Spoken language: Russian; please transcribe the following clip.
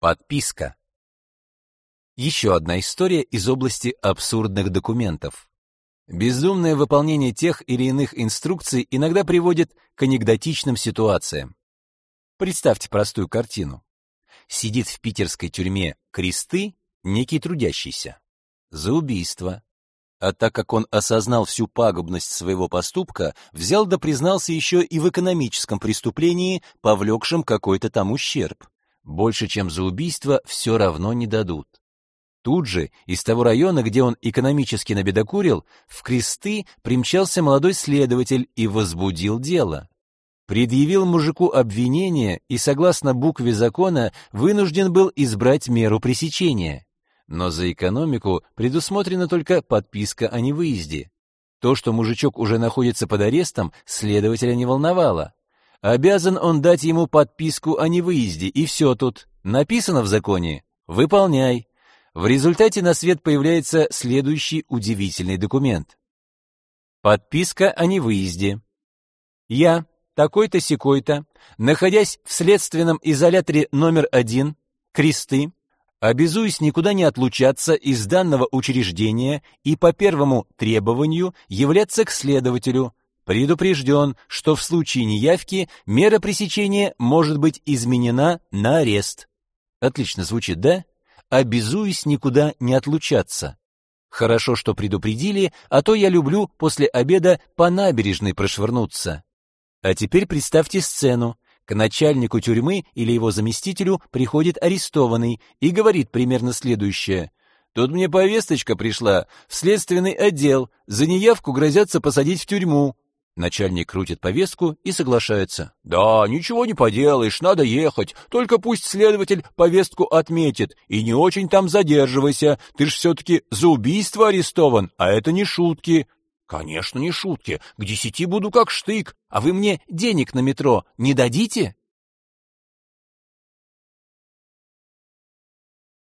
Подписка. Еще одна история из области абсурдных документов. Бездумное выполнение тех или иных инструкций иногда приводит к анекдотичным ситуациям. Представьте простую картину. Сидит в питерской тюрьме кресты некий трудящийся. За убийство. А так как он осознал всю пагубность своего поступка, взял да признался еще и в экономическом преступлении, повлекшем какой-то там ущерб. Больше, чем за убийство, все равно не дадут. Тут же, из того района, где он экономически набедокурил, в кресты примчался молодой следователь и возбудил дело. Предъявил мужику обвинение и, согласно букве закона, вынужден был избрать меру пресечения. Но за экономику предусмотрена только подписка о невыезде. То, что мужичок уже находится под арестом, следователя не волновало. Обязан он дать ему подписку о невыезде, и все тут. Написано в законе «Выполняй». В результате на свет появляется следующий удивительный документ. Подписка о невыезде. Я, такой-то секой-то, находясь в следственном изоляторе номер один, кресты, обязуюсь никуда не отлучаться из данного учреждения и по первому требованию являться к следователю, предупрежден, что в случае неявки мера пресечения может быть изменена на арест. Отлично звучит, да? Обязуюсь никуда не отлучаться. Хорошо, что предупредили, а то я люблю после обеда по набережной прошвырнуться. А теперь представьте сцену. К начальнику тюрьмы или его заместителю приходит арестованный и говорит примерно следующее. «Тут мне повесточка пришла в следственный отдел. За неявку грозятся посадить в тюрьму. Начальник крутит повестку и соглашается. «Да, ничего не поделаешь, надо ехать. Только пусть следователь повестку отметит. И не очень там задерживайся. Ты ж все-таки за убийство арестован, а это не шутки». «Конечно, не шутки. К десяти буду как штык. А вы мне денег на метро не дадите?»